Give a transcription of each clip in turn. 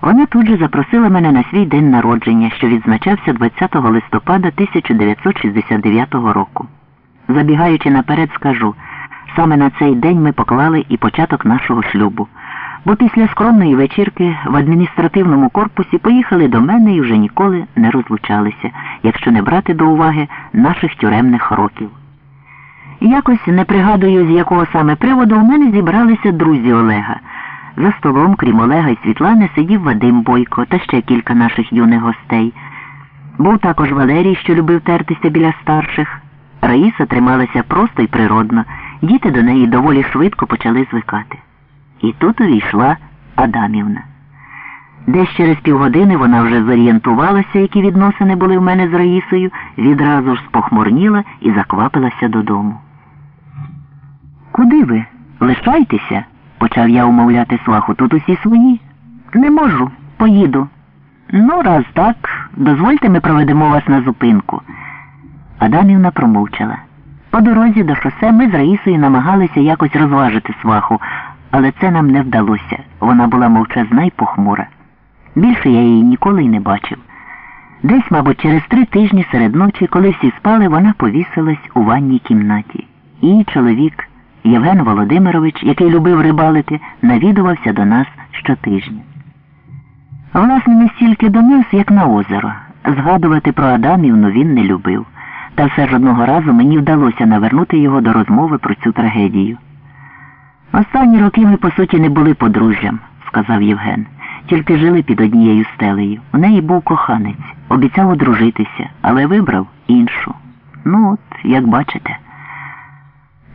Вона тут же запросила мене на свій день народження, що відзначався 20 листопада 1969 року. Забігаючи наперед, скажу, саме на цей день ми поклали і початок нашого шлюбу. Бо після скромної вечірки в адміністративному корпусі поїхали до мене і вже ніколи не розлучалися, якщо не брати до уваги наших тюремних років. Якось не пригадую, з якого саме приводу у мене зібралися друзі Олега. За столом, крім Олега і Світлани, сидів Вадим Бойко та ще кілька наших юних гостей. Був також Валерій, що любив тертися біля старших. Раїса трималася просто і природно, діти до неї доволі швидко почали звикати. І тут увійшла Адамівна. Десь через півгодини вона вже зорієнтувалася, які відносини були в мене з Раїсою, відразу ж спохмурніла і заквапилася додому. Куди ви? Лишайтеся, почав я умовляти сваху. Тут усі свої. Не можу, поїду. Ну, раз так, дозвольте ми проведемо вас на зупинку. Адамівна промовчала. По дорозі до шосе ми з Раїсою намагалися якось розважити сваху, але це нам не вдалося. Вона була мовчазна й похмура. Більше я її ніколи й не бачив. Десь, мабуть, через три тижні серед ночі, коли всі спали, вона повісилась у ванній кімнаті. Її чоловік, Євген Володимирович, який любив рибалити, навідувався до нас щотижня. Власне, не стільки до нас, як на озеро. Згадувати про Адамівну він не любив. Та все ж одного разу мені вдалося навернути його до розмови про цю трагедію. Останні роки ми, по суті, не були подружжям, сказав Євген. Тільки жили під однією стелею. У неї був коханець, обіцяв одружитися, але вибрав іншу. Ну от, як бачите.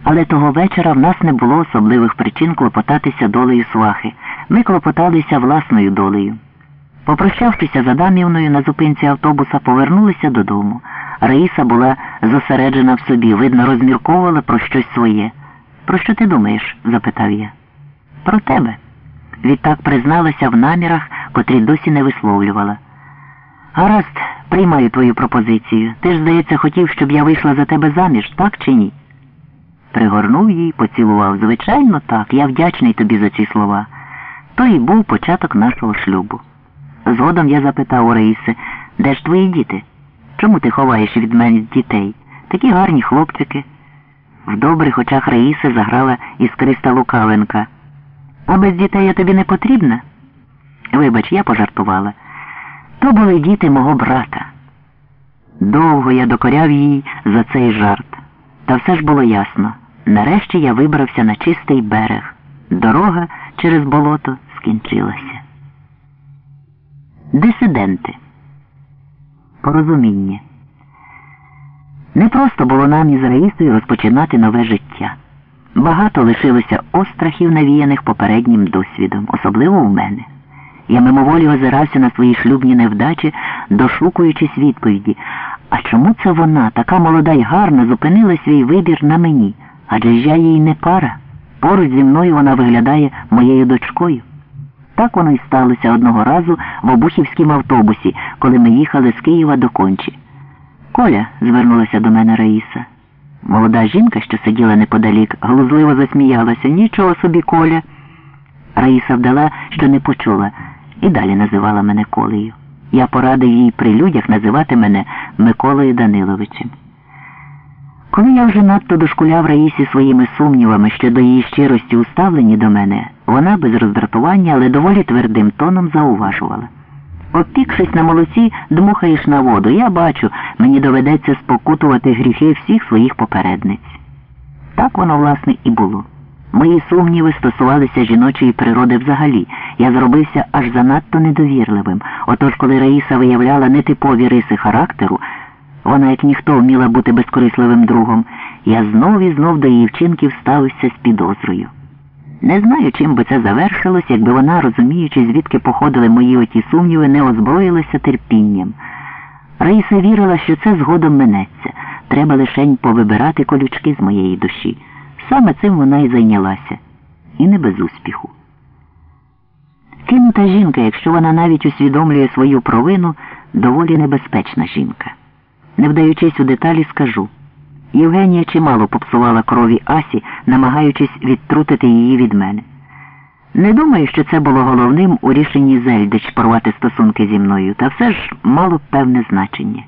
Але того вечора в нас не було особливих причин клопотатися долею свахи. Ми клопоталися власною долею. Попрощавшися з Адамівною на зупинці автобуса, повернулися додому. Раїса була зосереджена в собі, видно, розмірковувала про щось своє. Про що ти думаєш? запитав я. Про тебе. Відтак призналася в намірах, котрі досі не висловлювала. Гаразд, приймаю твою пропозицію. Ти ж, здається, хотів, щоб я вийшла за тебе заміж, так чи ні? Пригорнув її, поцілував. Звичайно, так. Я вдячний тобі за ці слова. То і був початок нашого шлюбу. Згодом я запитав у Раїси, де ж твої діти? Чому ти ховаєш від мене дітей? Такі гарні хлопчики. В добрих очах Раїси заграла іскриста лукавенка. А без дітей я тобі не потрібна? Вибач, я пожартувала. То були діти мого брата. Довго я докоряв їй за цей жарт. Та все ж було ясно. Нарешті я вибрався на чистий берег. Дорога через болото скінчилася. Дисиденти. Порозуміння. Не просто було нам із Раїсою розпочинати нове життя. Багато лишилося острахів, навіяних попереднім досвідом, особливо у мене. Я мимоволі озирався на свої шлюбні невдачі, дошукуючись відповіді. А чому це вона, така молода й гарна, зупинила свій вибір на мені? Адже я їй не пара. Поруч зі мною вона виглядає моєю дочкою. Так воно й сталося одного разу в обухівському автобусі, коли ми їхали з Києва до Кончі. Коля, звернулася до мене Раїса. Молода жінка, що сиділа неподалік, глузливо засміялася. Нічого собі, Коля. Раїса вдала, що не почула, і далі називала мене Колею. Я порадив їй при людях називати мене Миколою Даниловичем. Коли я вже надто дошкуляв Раїсі своїми сумнівами щодо її щирості у ставленні до мене, вона без роздратування, але доволі твердим тоном зауважувала. Опікшись на молоці, дмухаєш на воду. Я бачу, мені доведеться спокутувати гріхи всіх своїх попередниць. Так воно, власне, і було. Мої сумніви стосувалися жіночої природи взагалі. Я зробився аж занадто недовірливим. Отож, коли Раїса виявляла нетипові риси характеру, вона, як ніхто, вміла бути безкорисливим другом, я знов і знов до її вчинків ставився з підозрою. Не знаю, чим би це завершилось, якби вона, розуміючи, звідки походили мої оті сумніви, не озброїлася терпінням. Раїса вірила, що це згодом минеться. Треба лишень повибирати колючки з моєї душі. Саме цим вона і зайнялася. І не без успіху. Кинута жінка, якщо вона навіть усвідомлює свою провину, доволі небезпечна жінка. Не вдаючись у деталі, скажу. Євгенія чимало попсувала крові Асі, намагаючись відтрутити її від мене. Не думаю, що це було головним у рішенні Зельдич порвати стосунки зі мною, та все ж мало певне значення.